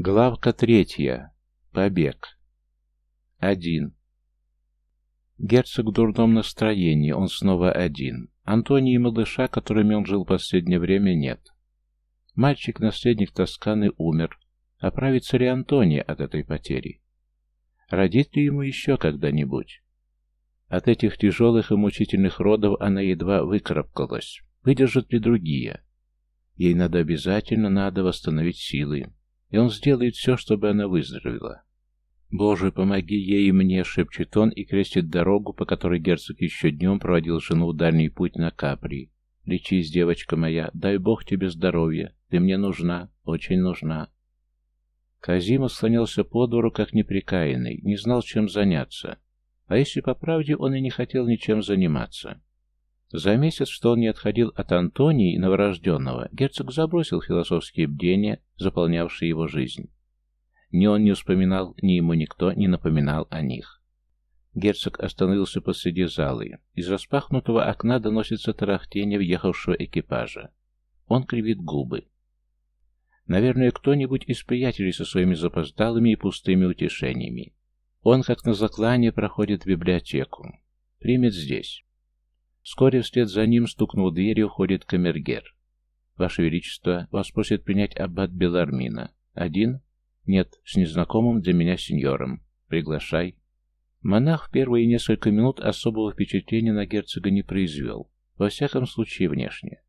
Главка третья. Побег. Один. Герцог в дурном настроении, он снова один. Антонии и малыша, которыми он жил в последнее время, нет. Мальчик-наследник Тосканы умер. Оправится ли Антония от этой потери? Родит ли ему еще когда-нибудь? От этих тяжелых и мучительных родов она едва выкарабкалась. Выдержат ли другие? Ей надо обязательно, надо восстановить силы и он сделает все, чтобы она выздоровела. «Боже, помоги ей и мне!» — шепчет он и крестит дорогу, по которой герцог еще днем проводил жену в дальний путь на Капри. «Лечись, девочка моя, дай Бог тебе здоровья, ты мне нужна, очень нужна». Казима слонялся по двору, как неприкаянный, не знал, чем заняться. А если по правде, он и не хотел ничем заниматься. За месяц, что он не отходил от Антонии, новорожденного, герцог забросил философские бдения, заполнявшие его жизнь. Ни он не вспоминал, ни ему никто не напоминал о них. Герцог остановился посреди залы. Из распахнутого окна доносится тарахтение въехавшего экипажа. Он кривит губы. Наверное, кто-нибудь из приятелей со своими запоздалыми и пустыми утешениями. Он, как на заклание, проходит в библиотеку. Примет здесь. Вскоре вслед за ним, стукнул дверью, уходит камергер. «Ваше Величество, вас просит принять аббат Белармина. Один?» «Нет, с незнакомым для меня сеньором. Приглашай». Монах в первые несколько минут особого впечатления на герцога не произвел, во всяком случае внешне.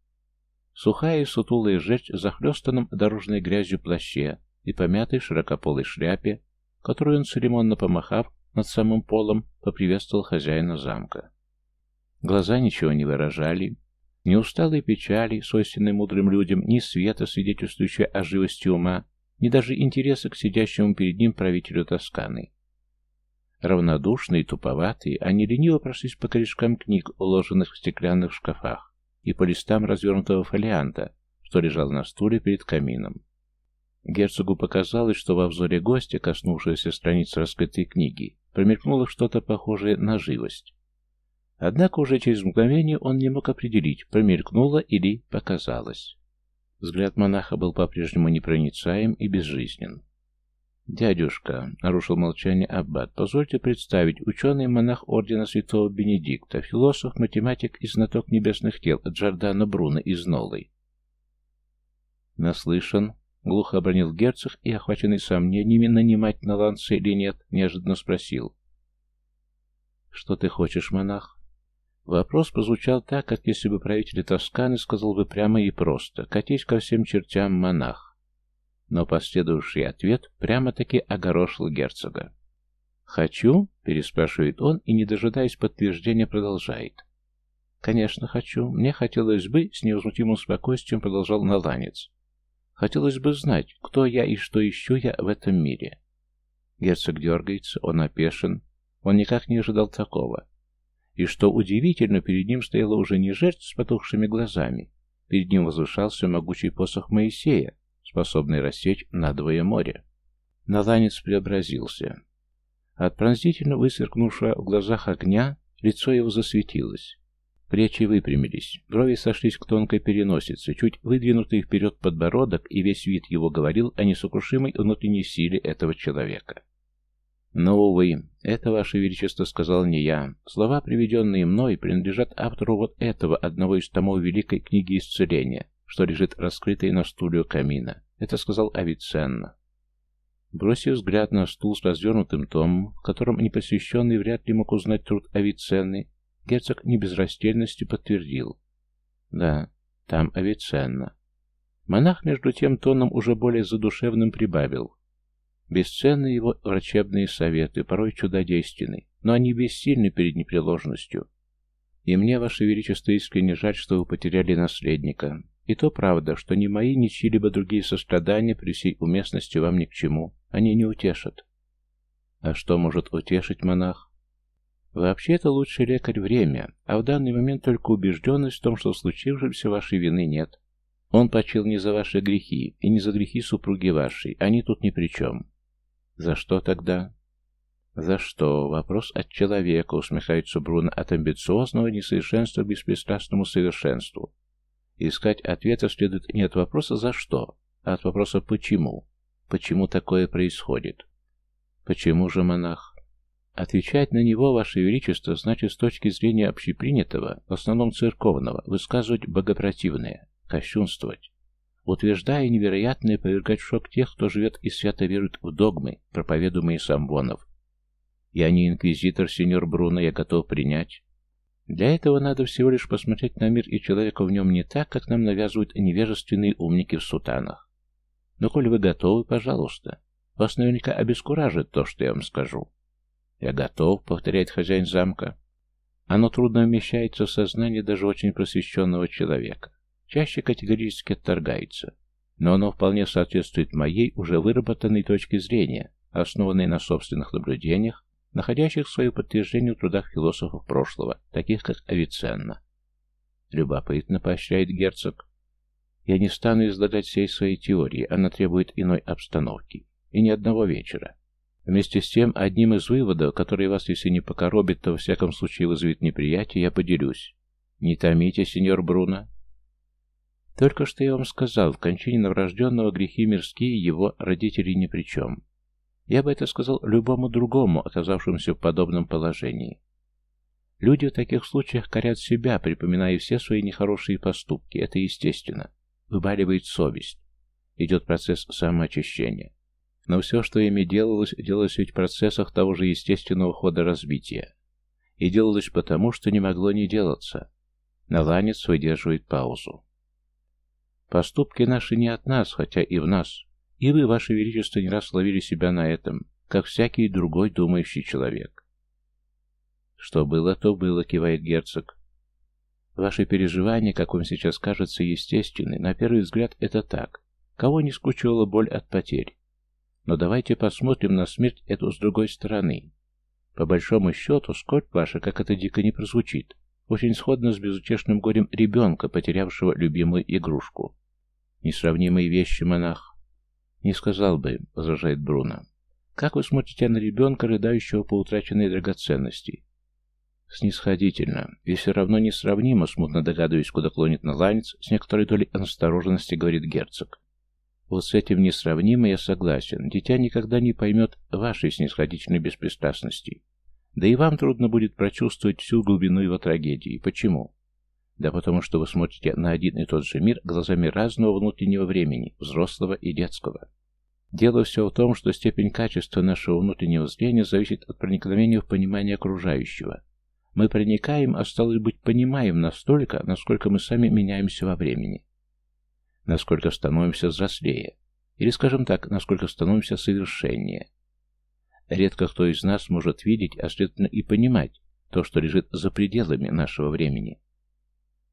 Сухая и сутулая жерть в захлестанном дорожной грязью плаще и помятой широкополой шляпе, которую он, церемонно помахав над самым полом, поприветствовал хозяина замка. Глаза ничего не выражали. Ни усталой печали, свойственной мудрым людям, ни света, свидетельствующей о живости ума, ни даже интереса к сидящему перед ним правителю Тосканы. Равнодушные, туповатые, они лениво прошлись по корешкам книг, уложенных в стеклянных шкафах, и по листам развернутого фолианта, что лежал на стуле перед камином. Герцогу показалось, что во взоре гостя, коснувшегося страниц раскрытой книги, промелькнуло что-то похожее на живость. Однако уже через мгновение он не мог определить, промелькнуло или показалось. Взгляд монаха был по-прежнему непроницаем и безжизнен. «Дядюшка», — нарушил молчание Аббат, — «позвольте представить, ученый-монах ордена святого Бенедикта, философ, математик и знаток небесных тел Джордано Бруно из Нолы». «Наслышан», — глухо обронил герцог и, охваченный сомнениями, нанимать на ланце или нет, неожиданно спросил. «Что ты хочешь, монах?» Вопрос прозвучал так, как если бы правитель Тосканы сказал бы прямо и просто «катись ко всем чертям, монах». Но последовавший ответ прямо-таки огорошил герцога. «Хочу?» — переспрашивает он и, не дожидаясь подтверждения, продолжает. «Конечно, хочу. Мне хотелось бы...» — с невозмутимым спокойствием продолжал Наланец. «Хотелось бы знать, кто я и что ищу я в этом мире». Герцог дергается, он опешен. Он никак не ожидал такого. И что удивительно, перед ним стояла уже не жертва с потухшими глазами. Перед ним возвышался могучий посох Моисея, способный рассечь надвое море. Наланец преобразился. От пронзительно высверкнувшего в глазах огня лицо его засветилось. Плечи выпрямились, брови сошлись к тонкой переносице, чуть выдвинутый вперед подбородок, и весь вид его говорил о несокрушимой внутренней силе этого человека. Но, увы, это, Ваше Величество, сказал не я. Слова, приведенные мной, принадлежат автору вот этого, одного из томов Великой книги исцеления, что лежит раскрытой на стуле у камина. Это сказал Авиценна. Бросив взгляд на стул с развернутым томом, в котором непосвященный вряд ли мог узнать труд Авиценны, герцог не без растерянности подтвердил. Да, там Авиценна. Монах, между тем тоном уже более задушевным прибавил. Бесценны его врачебные советы, порой чудодейственны, но они бессильны перед непреложностью. И мне, Ваше Величество, искренне жаль, что вы потеряли наследника. И то правда, что ни мои, ни чьи-либо другие сострадания при всей уместности вам ни к чему. Они не утешат. А что может утешить монах? Вообще это лучший лекарь время, а в данный момент только убежденность в том, что в случившемся вашей вины нет. Он почил не за ваши грехи и не за грехи супруги вашей, они тут ни при чем. За что тогда? За что? Вопрос от человека, усмехается Бруно, от амбициозного несовершенства к беспристрастному совершенству. Искать ответа следует не от вопроса «за что», а от вопроса «почему?». Почему такое происходит? Почему же монах? Отвечать на него, Ваше Величество, значит с точки зрения общепринятого, в основном церковного, высказывать богопротивное, кощунствовать. Утверждая невероятное, повергать в шок тех, кто живет и свято верует в догмы, проповедуемые самбонов. Я не инквизитор, сеньор Бруно, я готов принять. Для этого надо всего лишь посмотреть на мир и человека в нем не так, как нам навязывают невежественные умники в сутанах. Но коль вы готовы, пожалуйста. Вас наверняка обескуражит то, что я вам скажу. Я готов, повторяет хозяин замка. Оно трудно вмещается в сознание даже очень просвещенного человека. Чаще категорически отторгается. Но оно вполне соответствует моей уже выработанной точке зрения, основанной на собственных наблюдениях, находящих свое подтверждение в трудах философов прошлого, таких как Авиценна. Любопытно поощряет герцог. Я не стану излагать всей своей теории, она требует иной обстановки. И ни одного вечера. Вместе с тем, одним из выводов, который вас, если не покоробит, то во всяком случае вызовет неприятие, я поделюсь. Не томите, сеньор Бруно. Только что я вам сказал, в кончине новорожденного грехи мирские его родители ни при чем. Я бы это сказал любому другому, оказавшемуся в подобном положении. Люди в таких случаях корят себя, припоминая все свои нехорошие поступки. Это естественно выбаливает совесть. Идет процесс самоочищения. Но все, что ими делалось, делалось ведь в процессах того же естественного хода развития. И делалось потому, что не могло не делаться. Наланец выдерживает паузу. Поступки наши не от нас, хотя и в нас. И вы, Ваше Величество, не раз ловили себя на этом, как всякий другой думающий человек. Что было, то было, кивает герцог. Ваши переживания, как вам сейчас кажется, естественны. На первый взгляд это так. Кого не скучивала боль от потерь? Но давайте посмотрим на смерть эту с другой стороны. По большому счету, скорбь ваша, как это дико не прозвучит, очень сходна с безутешным горем ребенка, потерявшего любимую игрушку. Несравнимые вещи, монах. Не сказал бы, возражает Бруно. Как вы смотрите на ребенка, рыдающего по утраченной драгоценности? Снисходительно. И все равно несравнимо, смутно догадываясь, куда клонит наланец, с некоторой долей осторожности говорит герцог. Вот с этим несравнимо я согласен. Дитя никогда не поймет вашей снисходительной беспристрастности. Да и вам трудно будет прочувствовать всю глубину его трагедии. Почему? Да потому что вы смотрите на один и тот же мир глазами разного внутреннего времени, взрослого и детского. Дело все в том, что степень качества нашего внутреннего зрения зависит от проникновения в понимание окружающего. Мы проникаем, а стало быть, понимаем настолько, насколько мы сами меняемся во времени. Насколько становимся взрослее. Или, скажем так, насколько становимся совершеннее. Редко кто из нас может видеть, а следовательно и понимать, то, что лежит за пределами нашего времени.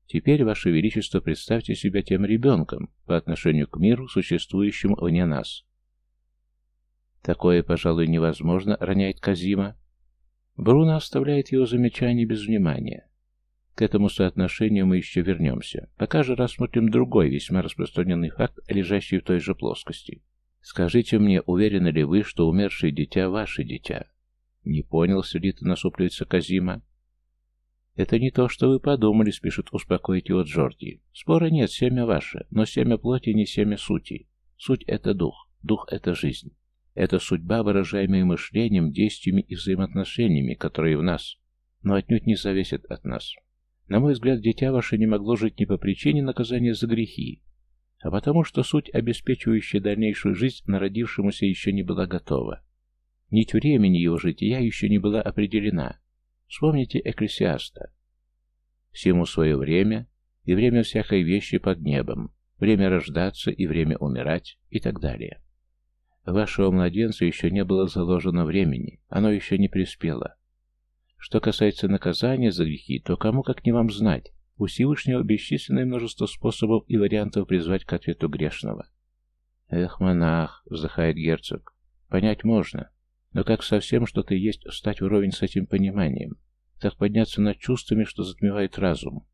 Теперь, Ваше Величество, представьте себя тем ребенком по отношению к миру, существующему вне нас. Такое, пожалуй, невозможно, роняет Казима. Бруно оставляет его замечание без внимания. К этому соотношению мы еще вернемся. Пока же рассмотрим другой, весьма распространенный факт, лежащий в той же плоскости. Скажите мне, уверены ли вы, что умершее дитя – ваше дитя? Не понял, сердито насупливается Казима. Это не то, что вы подумали, спешит успокоить его Джорди. Спора нет, семя ваше, но семя плоти не семя сути. Суть – это дух, дух – это жизнь. Это судьба, выражаемая мышлением, действиями и взаимоотношениями, которые в нас, но отнюдь не зависят от нас. На мой взгляд, дитя ваше не могло жить не по причине наказания за грехи, а потому что суть, обеспечивающая дальнейшую жизнь, народившемуся еще не была готова. Нить времени его жития еще не была определена. Вспомните Экклесиаста. Всему свое время, и время всякой вещи под небом, время рождаться и время умирать и так далее. Вашего младенца еще не было заложено времени, оно еще не приспело. Что касается наказания за грехи, то кому как не вам знать, у Всевышнего бесчисленное множество способов и вариантов призвать к ответу грешного. «Эх, монах!» — вздыхает герцог. «Понять можно, но как совсем что-то есть встать вровень с этим пониманием, так подняться над чувствами, что затмевает разум,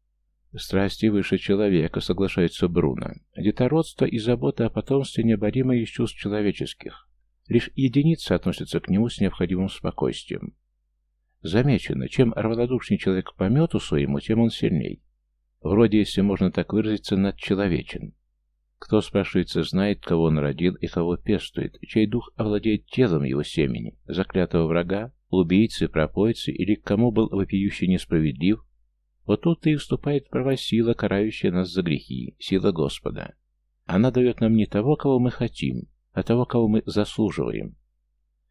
Страсти выше человека, соглашается Бруно. Детородство и забота о потомстве необоримы из чувств человеческих. Лишь единицы относятся к нему с необходимым спокойствием. Замечено, чем равнодушнее человек к помету своему, тем он сильней. Вроде, если можно так выразиться, надчеловечен. Кто, спрашивается, знает, кого он родил и кого пестует, чей дух овладеет телом его семени, заклятого врага, убийцы, пропойцы или к кому был вопиющий несправедлив, вот тут и вступает в права сила, карающая нас за грехи, сила Господа. Она дает нам не того, кого мы хотим, а того, кого мы заслуживаем.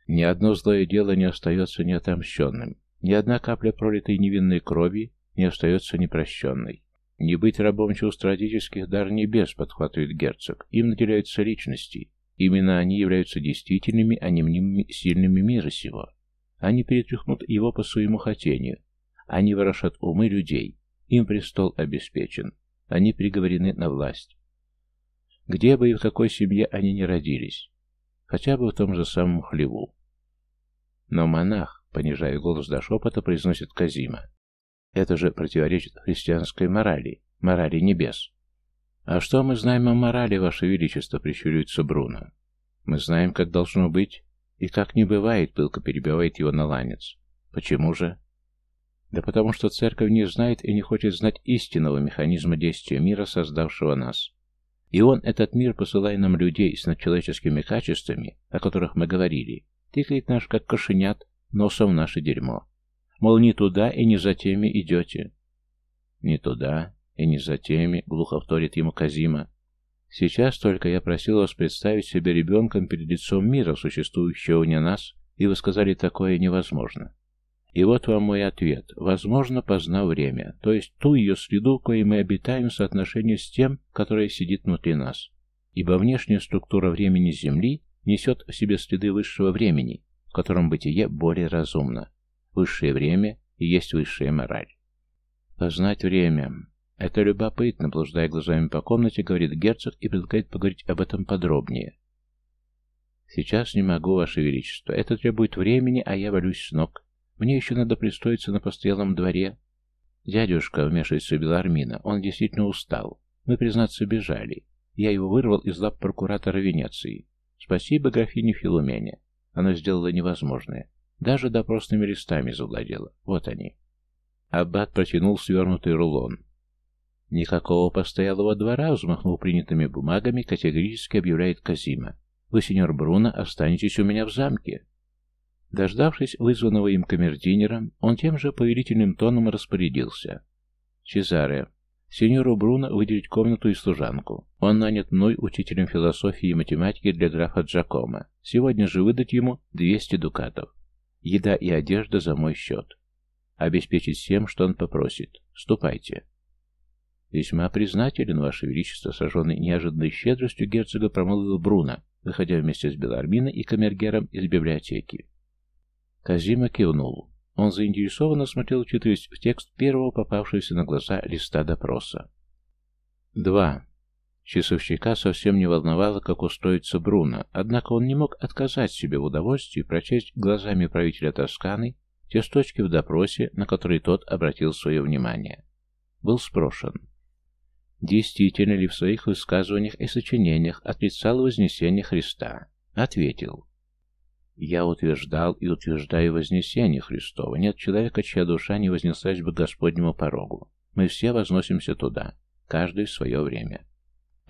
Ни одно злое дело не остается неотомщенным, ни одна капля пролитой невинной крови не остается непрощенной. Не быть рабом чувств родительских дар небес, подхватывает герцог. Им наделяются личности. Именно они являются действительными, а не мнимыми сильными мира сего. Они перетряхнут его по своему хотению. Они ворошат умы людей. Им престол обеспечен. Они приговорены на власть. Где бы и в какой семье они не родились. Хотя бы в том же самом хлеву. Но монах, понижая голос до шепота, произносит Казима. Это же противоречит христианской морали, морали небес. «А что мы знаем о морали, Ваше Величество?» — прищуривается Бруно. «Мы знаем, как должно быть, и как не бывает», — пылко перебивает его наланец. «Почему же?» «Да потому что церковь не знает и не хочет знать истинного механизма действия мира, создавшего нас. И он, этот мир, посылая нам людей с надчеловеческими качествами, о которых мы говорили, тыкает наш, как кошенят, носом в наше дерьмо. Мол, не туда и не за теми идете. Не туда и не за теми, глухо вторит ему Казима. Сейчас только я просил вас представить себя ребенком перед лицом мира, существующего не нас, и вы сказали, такое невозможно. И вот вам мой ответ. Возможно, познав время, то есть ту ее следу, коей мы обитаем в соотношении с тем, которое сидит внутри нас. Ибо внешняя структура времени Земли несет в себе следы высшего времени, в котором бытие более разумно. Высшее время и есть высшая мораль. Познать время. Это любопытно, блуждая глазами по комнате, говорит герцог и предлагает поговорить об этом подробнее. Сейчас не могу, Ваше Величество. Это требует времени, а я валюсь с ног. Мне еще надо пристроиться на постоялом дворе. Дядюшка, вмешивается Белармина, он действительно устал. Мы, признаться, бежали. Я его вырвал из лап прокуратора Венеции. Спасибо графине Филумене. Она сделала невозможное. Даже допросными листами завладела. Вот они. Аббат протянул свернутый рулон. «Никакого постоялого двора», — взмахнув принятыми бумагами, категорически объявляет Казима. «Вы, сеньор Бруно, останетесь у меня в замке». Дождавшись вызванного им камердинера, он тем же повелительным тоном распорядился. «Чезаре, сеньору Бруно выделить комнату и служанку. Он нанят мной учителем философии и математики для графа Джакома. Сегодня же выдать ему 200 дукатов. Еда и одежда за мой счет. Обеспечить всем, что он попросит. Ступайте. Весьма признателен, Ваше Величество, сожженный неожиданной щедростью герцога промолвил Бруно, выходя вместе с Беларминой и камергером из библиотеки. Казима кивнул. Он заинтересованно смотрел, читаясь в текст первого попавшегося на глаза листа допроса. 2. Часовщика совсем не волновало, как устроится Бруно, однако он не мог отказать себе в удовольствии прочесть глазами правителя Тосканы те строчки в допросе, на которые тот обратил свое внимание. Был спрошен. Действительно ли в своих высказываниях и сочинениях отрицал вознесение Христа? Ответил. Я утверждал и утверждаю вознесение Христова. Нет человека, чья душа не вознеслась бы к Господнему порогу. Мы все возносимся туда, каждый в свое время.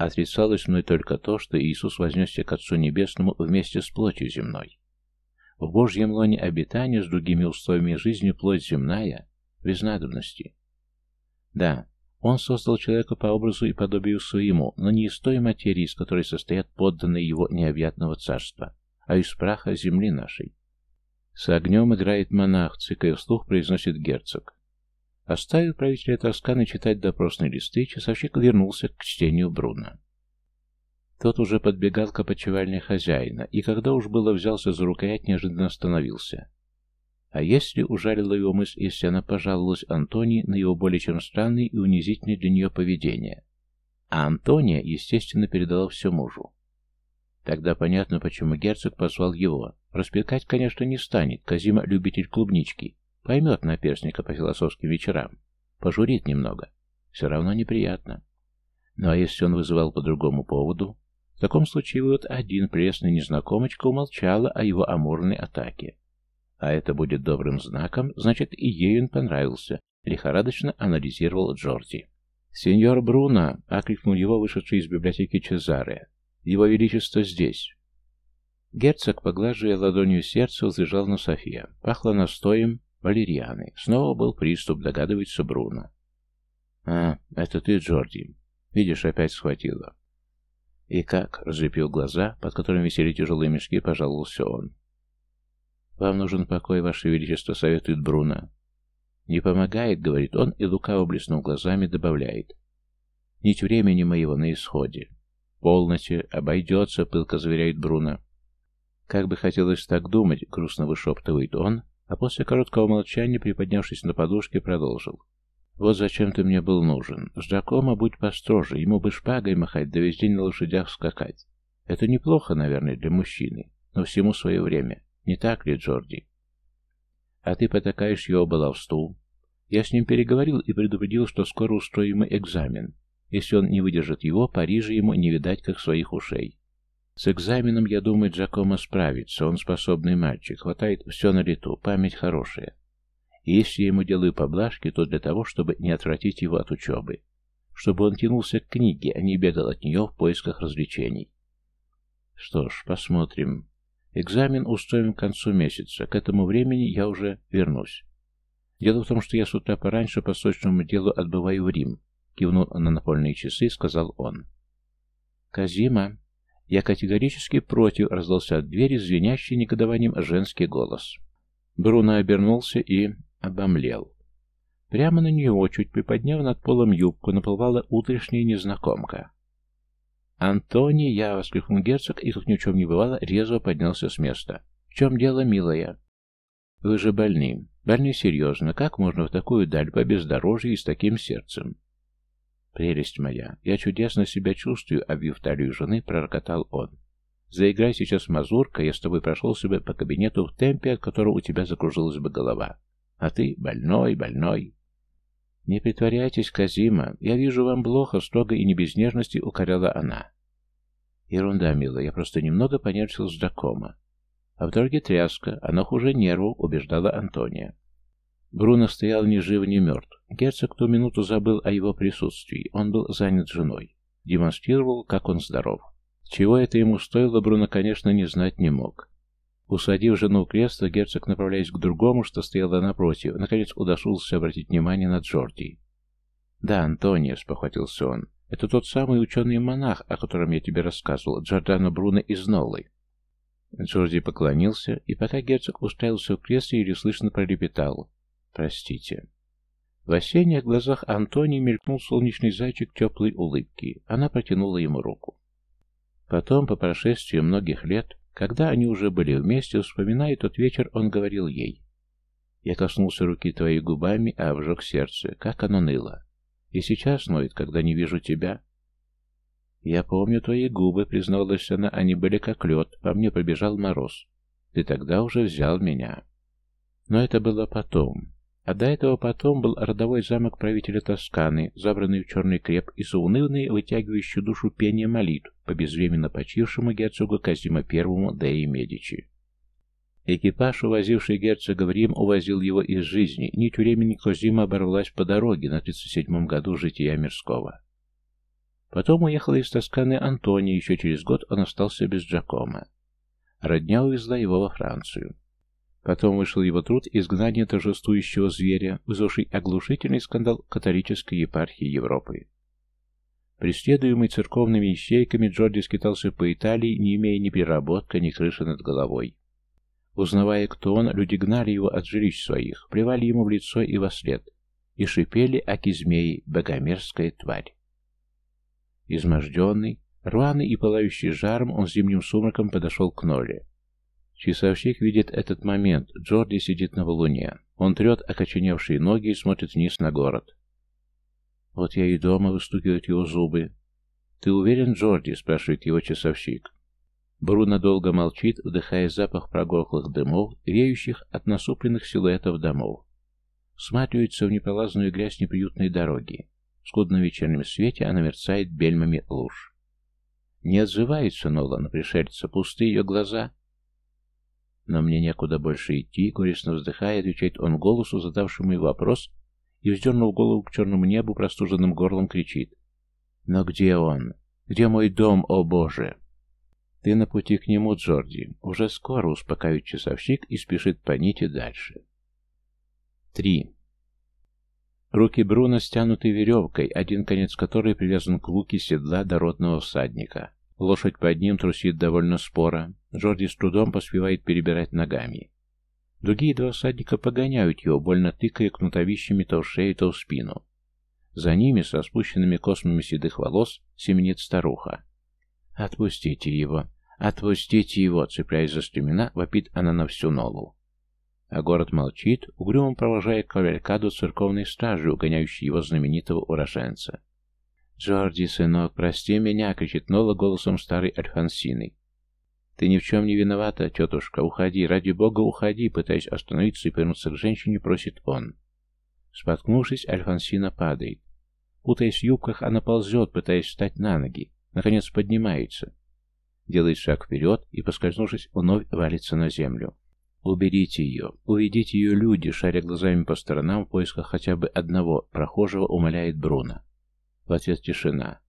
Отрицалось мной только то, что Иисус вознесся к Отцу Небесному вместе с плотью земной. В Божьем лоне обитания с другими условиями жизни плоть земная без надобности. Да, Он создал человека по образу и подобию своему, но не из той материи, из которой состоят подданные его необъятного царства, а из праха земли нашей. С огнем играет монах, цикая вслух произносит герцог. Оставив правителя Тосканы читать допросные листы, часовщик вернулся к чтению Бруно. Тот уже подбегал к опочивальне хозяина, и когда уж было взялся за рукоять, неожиданно остановился. А если ужалила его мысль, если она пожаловалась Антонии на его более чем странное и унизительное для нее поведение? А Антония, естественно, передала все мужу. Тогда понятно, почему герцог позвал его. Распекать, конечно, не станет, Казима — любитель клубнички, Поймет наперсника по философским вечерам. Пожурит немного. Все равно неприятно. Ну а если он вызывал по другому поводу? В таком случае вот один пресный незнакомочка умолчала о его амурной атаке. А это будет добрым знаком, значит и ей он понравился, лихорадочно анализировал Джорди. «Сеньор Бруно!» — окликнул его вышедший из библиотеки Чезаре. «Его Величество здесь!» Герцог, поглаживая ладонью сердце, взлежал на софе. Пахло настоем валерьяны. Снова был приступ, догадывается Бруно. «А, это ты, Джорди. Видишь, опять схватило». «И как?» — разлепил глаза, под которыми висели тяжелые мешки, пожаловался он. «Вам нужен покой, Ваше Величество», — советует Бруно. «Не помогает», — говорит он, и лукаво блеснув глазами, добавляет. «Нить времени моего на исходе». «Полностью обойдется», — пылко заверяет Бруно. Как бы хотелось так думать, грустно вышептывает он, а после короткого молчания, приподнявшись на подушке, продолжил. «Вот зачем ты мне был нужен. С Джакомо будь построже, ему бы шпагой махать, да весь день на лошадях скакать. Это неплохо, наверное, для мужчины, но всему свое время. Не так ли, Джорди?» «А ты потакаешь его баловству?» Я с ним переговорил и предупредил, что скоро устроим экзамен. Если он не выдержит его, Парижа ему не видать, как своих ушей. С экзаменом, я думаю, Джакомо справится. Он способный мальчик, хватает все на лету, память хорошая. И если я ему делаю поблажки, то для того, чтобы не отвратить его от учебы. Чтобы он тянулся к книге, а не бегал от нее в поисках развлечений. Что ж, посмотрим. Экзамен устроим к концу месяца. К этому времени я уже вернусь. Дело в том, что я с утра пораньше по срочному делу отбываю в Рим. Кивнул на напольные часы, сказал он. Казима, «Я категорически против», — раздался от двери звенящий негодованием женский голос. Бруно обернулся и обомлел. Прямо на него, чуть приподняв над полом юбку, наплывала утрешняя незнакомка. «Антони, я!» — воскликнул герцог, и, как ни в чем не бывало, резво поднялся с места. «В чем дело, милая?» «Вы же больны. Больны серьезно. Как можно в такую даль по бездорожью и с таким сердцем?» «Прелесть моя, я чудесно себя чувствую», — обвив талию жены, пророкотал он. «Заиграй сейчас мазурка, я с тобой прошелся бы по кабинету в темпе, от которого у тебя закружилась бы голова. А ты больной, больной». «Не притворяйтесь, Казима, я вижу вам плохо», — строго и не без нежности укоряла она. «Ерунда, милая, я просто немного понервничал с Дакома. А в дороге тряска, она хуже нерву», — убеждала Антония. Бруно стоял ни жив, ни мертв. Герцог ту минуту забыл о его присутствии. Он был занят женой. Демонстрировал, как он здоров. Чего это ему стоило, Бруно, конечно, не знать не мог. Усадив жену в кресло, герцог, направляясь к другому, что стояло напротив, наконец удосужился обратить внимание на Джорди. «Да, Антонио», — спохватился он, — «это тот самый ученый-монах, о котором я тебе рассказывал, Джордано Бруно из Ноллы». Джорди поклонился, и пока герцог устраивался в кресле, еле слышно пролепетал. Простите. В осенних глазах Антони мелькнул солнечный зайчик теплой улыбки. Она протянула ему руку. Потом, по прошествии многих лет, когда они уже были вместе, вспоминая тот вечер, он говорил ей. «Я коснулся руки твоей губами, а обжег сердце. Как оно ныло. И сейчас ноет, когда не вижу тебя». «Я помню твои губы», — призналась она, — «они были как лед, по мне побежал мороз. Ты тогда уже взял меня». Но это было потом. А до этого потом был родовой замок правителя Тосканы, забранный в черный креп и заунывный, вытягивающий душу пение молитв по безвременно почившему герцогу Казима I Деи Медичи. Экипаж, увозивший герцога в Рим, увозил его из жизни. Нить времени Козима оборвалась по дороге на 37-м году жития мирского. Потом уехала из Тосканы Антония, еще через год он остался без Джакома. Родня увезла его во Францию. Потом вышел его труд «Изгнание торжествующего зверя», вызвавший оглушительный скандал католической епархии Европы. Преследуемый церковными ищейками, Джорди скитался по Италии, не имея ни переработка, ни крыши над головой. Узнавая, кто он, люди гнали его от жилищ своих, плевали ему в лицо и во след, и шипели аки змеи, богомерзкая тварь. Изможденный, рваный и пылающий жаром, он зимним сумраком подошел к Ноле. Часовщик видит этот момент. Джорди сидит на валуне. Он трет окоченевшие ноги и смотрит вниз на город. Вот я и дома, выстукивают его зубы. «Ты уверен, Джорди?» — спрашивает его часовщик. Бруно долго молчит, вдыхая запах прогорклых дымов, веющих от насупленных силуэтов домов. Сматривается в непролазную грязь неприютной дороги. В скудном вечернем свете она мерцает бельмами луж. Не отзывается Нола на пришельца, пустые ее глаза но мне некуда больше идти, горестно вздыхая, отвечает он голосу, задавшему ей вопрос, и, вздернув голову к черному небу, простуженным горлом кричит. «Но где он? Где мой дом, о боже?» «Ты на пути к нему, Джорди. Уже скоро успокаивает часовщик и спешит по нити дальше». Три. Руки Бруно стянуты веревкой, один конец которой привязан к луке седла дородного всадника. Лошадь под ним трусит довольно споро. Джорди с трудом поспевает перебирать ногами. Другие два всадника погоняют его, больно тыкая кнутовищами то в шею, то в спину. За ними, со спущенными космами седых волос, семенит старуха. «Отпустите его! Отпустите его!» Цепляясь за стремена, вопит она на всю ногу. А город молчит, угрюмо провожая кавалькаду церковной стражи, угоняющей его знаменитого уроженца. «Джорди, сынок, прости меня!» — кричит Нола голосом старой Альфонсины. «Ты ни в чем не виновата, тетушка. Уходи, ради бога, уходи!» Пытаясь остановиться и повернуться к женщине, просит он. Споткнувшись, Альфонсина падает. Путаясь в юбках, она ползет, пытаясь встать на ноги. Наконец поднимается. Делает шаг вперед и, поскользнувшись, вновь валится на землю. «Уберите ее! Уведите ее люди!» Шаря глазами по сторонам в поисках хотя бы одного прохожего, умоляет Бруно. В ответ тишина.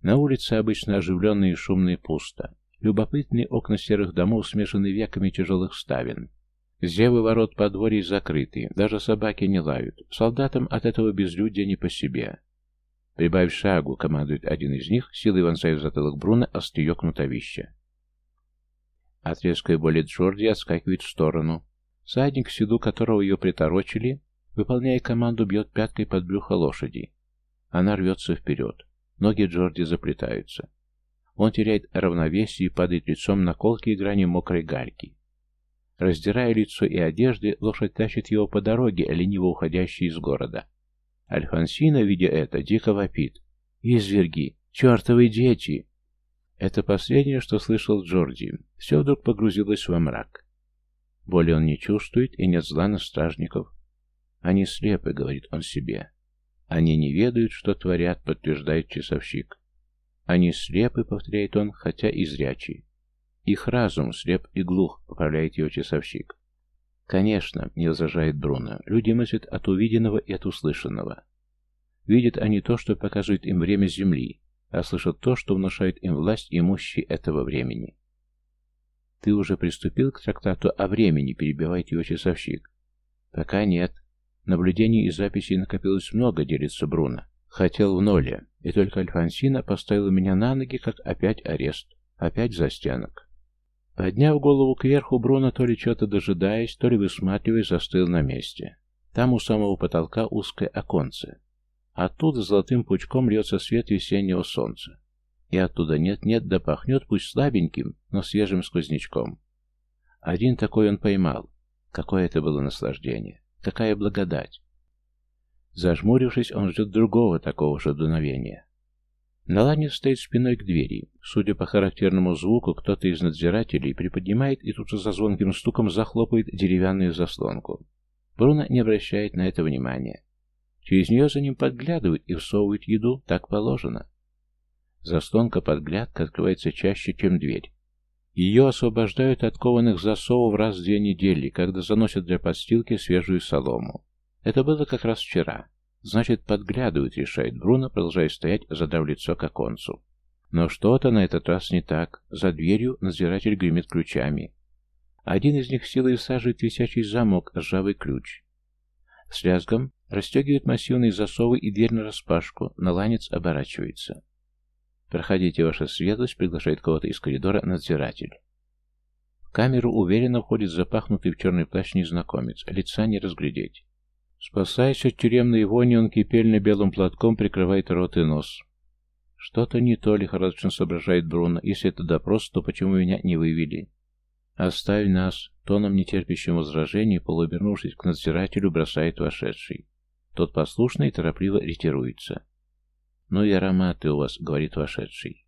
На улице обычно оживленно и шумно и пусто. Любопытные окна серых домов смешаны веками тяжелых ставен. Зевы ворот подворий закрыты, даже собаки не лают. Солдатам от этого безлюдья не по себе. «Прибавь шагу», — командует один из них, силой вонзая в затылок Бруно острие кнутовища. От резкой боли Джорди отскакивает в сторону. Садник, в седу которого ее приторочили, выполняя команду, бьет пяткой под брюхо лошади. Она рвется вперед. Ноги Джорди заплетаются. Он теряет равновесие и падает лицом на колкие грани мокрой гальки. Раздирая лицо и одежды, лошадь тащит его по дороге, лениво уходящей из города. Альфонсина, видя это, дико вопит. «Изверги! Чертовы дети!» Это последнее, что слышал Джорди. Все вдруг погрузилось во мрак. Боли он не чувствует, и нет зла на стражников. Они слепы, говорит он себе. Они не ведают, что творят, подтверждает часовщик. Они слепы, повторяет он, хотя и зрячий. Их разум слеп и глух, поправляет его часовщик. Конечно, не возражает Бруно, люди мыслят от увиденного и от услышанного. Видят они то, что показывает им время Земли, а слышат то, что внушает им власть имущие этого времени. «Ты уже приступил к трактату о времени?» – перебивает его часовщик. «Пока нет. Наблюдений и записей накопилось много, делится Бруно. Хотел в ноле, и только Альфонсина поставила меня на ноги, как опять арест, опять застенок. Подняв голову кверху, Бруно то ли что-то дожидаясь, то ли высматривая, застыл на месте. Там у самого потолка узкое оконце. Оттуда золотым пучком льется свет весеннего солнца. И оттуда нет-нет, да пахнет, пусть слабеньким, но свежим сквознячком. Один такой он поймал. Какое это было наслаждение! Какая благодать! Зажмурившись, он ждет другого такого же дуновения. Налани стоит спиной к двери. Судя по характерному звуку, кто-то из надзирателей приподнимает и тут же за звонким стуком захлопает деревянную заслонку. Бруно не обращает на это внимания. Через нее за ним подглядывают и всовывают еду, так положено. Заслонка-подглядка открывается чаще, чем дверь. Ее освобождают от кованых засовов раз в две недели, когда заносят для подстилки свежую солому. Это было как раз вчера. Значит, подглядывают, решает Бруно, продолжая стоять, задав лицо к оконцу. Но что-то на этот раз не так. За дверью надзиратель гремит ключами. Один из них силой всаживает висячий замок, ржавый ключ. С лязгом расстегивает массивные засовы и дверь нараспашку, наланец оборачивается. «Проходите, ваша светлость», — приглашает кого-то из коридора надзиратель. В камеру уверенно входит запахнутый в черный плащ незнакомец, лица не разглядеть. Спасаясь от тюремной вони, он кипельно-белым платком прикрывает рот и нос. «Что-то не то», — лихорадочно соображает Бруно. «Если это допрос, то почему меня не вывели?» «Оставь нас», — тоном нетерпящим возражений, полуобернувшись к надзирателю, бросает вошедший. Тот послушно и торопливо ретируется. «Ну и ароматы у вас», — говорит вошедший.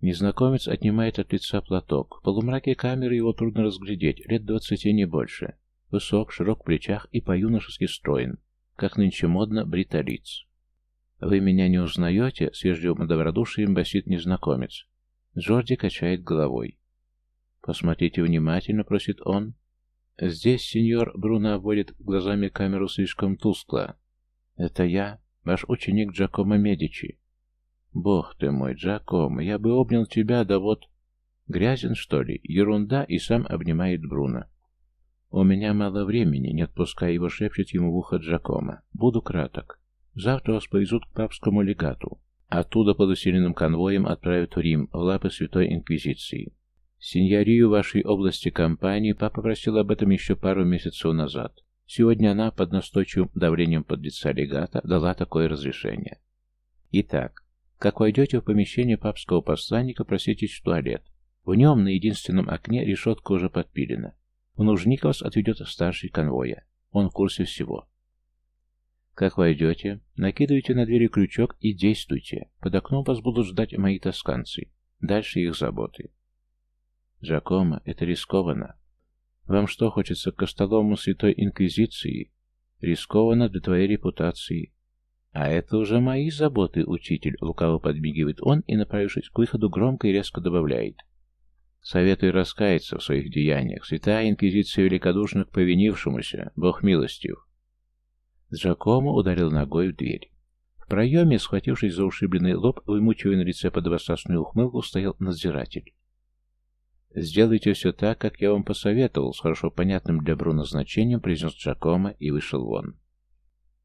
Незнакомец отнимает от лица платок. В полумраке камеры его трудно разглядеть, лет двадцати не больше. Высок, широк в плечах и по-юношески строен, как нынче модно бритолиц. «Вы меня не узнаете?» — с вежливым добродушием басит незнакомец. Джорди качает головой. «Посмотрите внимательно», — просит он. Здесь сеньор Бруно обводит глазами камеру слишком тускло. «Это я, ваш ученик Джакомо Медичи». «Бог ты мой, Джакомо, я бы обнял тебя, да вот...» «Грязен, что ли? Ерунда!» и сам обнимает Бруно. «У меня мало времени», — не отпуская его, шепчет ему в ухо Джакомо. «Буду краток. Завтра вас повезут к папскому легату. Оттуда под усиленным конвоем отправят в Рим, в лапы Святой Инквизиции. Синьорию вашей области компании папа просил об этом еще пару месяцев назад. Сегодня она под настойчивым давлением подлеца легата дала такое разрешение. Итак, как войдете в помещение папского посланника, проситесь в туалет. В нем на единственном окне решетка уже подпилена. Нужник вас отведет старший конвоя. Он в курсе всего. Как войдете, накидывайте на двери крючок и действуйте. Под окном вас будут ждать мои тосканцы. Дальше их заботы. Джакомо, это рискованно. Вам что, хочется к костолому Святой Инквизиции? Рискованно для твоей репутации. А это уже мои заботы, учитель, лукаво подмигивает он и, направившись к выходу, громко и резко добавляет. Советую раскаяться в своих деяниях. Святая Инквизиция великодушна к повинившемуся. Бог милостив. Джакомо ударил ногой в дверь. В проеме, схватившись за ушибленный лоб, вымучивая на лице подобострастную ухмылку, стоял надзиратель. «Сделайте все так, как я вам посоветовал», с хорошо понятным для Бруно значением произнес Джакомо и вышел вон.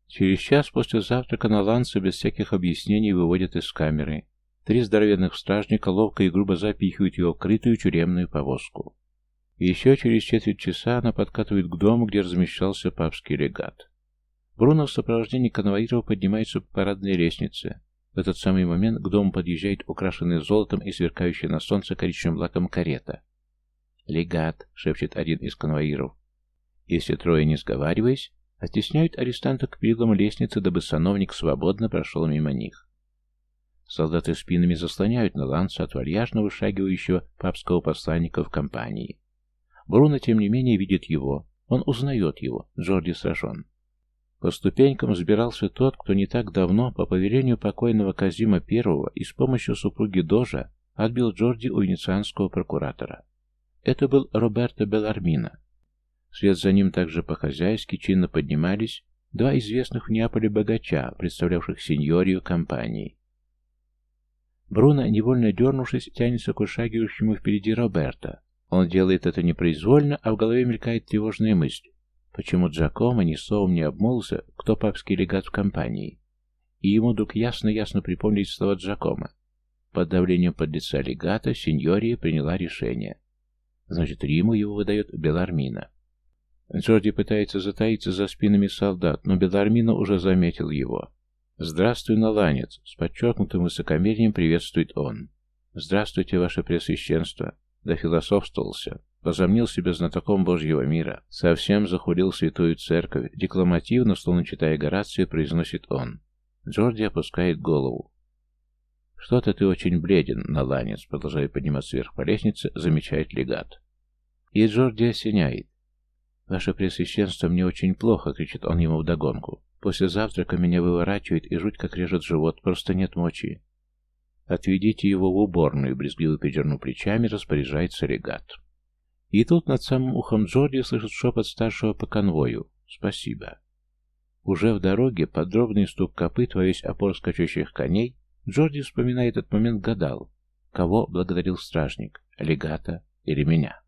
Через час после завтрака на ланце без всяких объяснений выводят из камеры. Три здоровенных стражника ловко и грубо запихивают его в крытую тюремную повозку. еще через четверть часа она подкатывает к дому, где размещался папский легат. Бруно в сопровождении конвоиров поднимается по парадной лестнице. В этот самый момент к дому подъезжает украшенная золотом и сверкающая на солнце коричневым лаком карета. «Легат», — шепчет один из конвоиров. Если трое, не сговариваясь, оттесняют арестанта к перилам лестницы, дабы сановник свободно прошел мимо них. Солдаты спинами заслоняют на ланца от вальяжно вышагивающего папского посланника в компании. Бруно, тем не менее, видит его. Он узнает его. Джорди сражен. По ступенькам взбирался тот, кто не так давно, по повелению покойного Казима I и с помощью супруги Дожа, отбил Джорди у венецианского прокуратора. Это был Роберто Белармино. Вслед за ним также по-хозяйски чинно поднимались два известных в Неаполе богача, представлявших сеньорию компании. Бруно, невольно дернувшись, тянется к ушагивающему впереди Роберто. Он делает это непроизвольно, а в голове мелькает тревожная мысль. Почему Джакомо ни словом не обмолвился, кто папский легат в компании? И ему вдруг ясно-ясно припомнить слова Джакомо. Под давлением подлеца легата сеньория приняла решение. Значит, Риму его выдает Белармина. Джорди пытается затаиться за спинами солдат, но Белармина уже заметил его. «Здравствуй, наланец!» С подчеркнутым высокомерием приветствует он. «Здравствуйте, ваше пресвященство!» Дофилософствовался. Возомнил себя знатоком Божьего мира. Совсем захурил святую церковь. Декламативно, словно читая Горацию, произносит он. Джорди опускает голову. «Что-то ты очень бледен, наланец», продолжая подниматься вверх по лестнице, замечает легат. И Джорди осеняет. «Ваше Пресвященство, мне очень плохо», — кричит он ему вдогонку. «После завтрака меня выворачивает и жуть как режет живот, просто нет мочи». «Отведите его в уборную», — брезгливо передернув плечами, распоряжается легат. И тут над самым ухом Джорди слышит шепот старшего по конвою. «Спасибо». Уже в дороге, подробный стук копыт во весь опор скачущих коней, Джорди вспоминает этот момент гадал. Кого благодарил стражник? Легата или меня?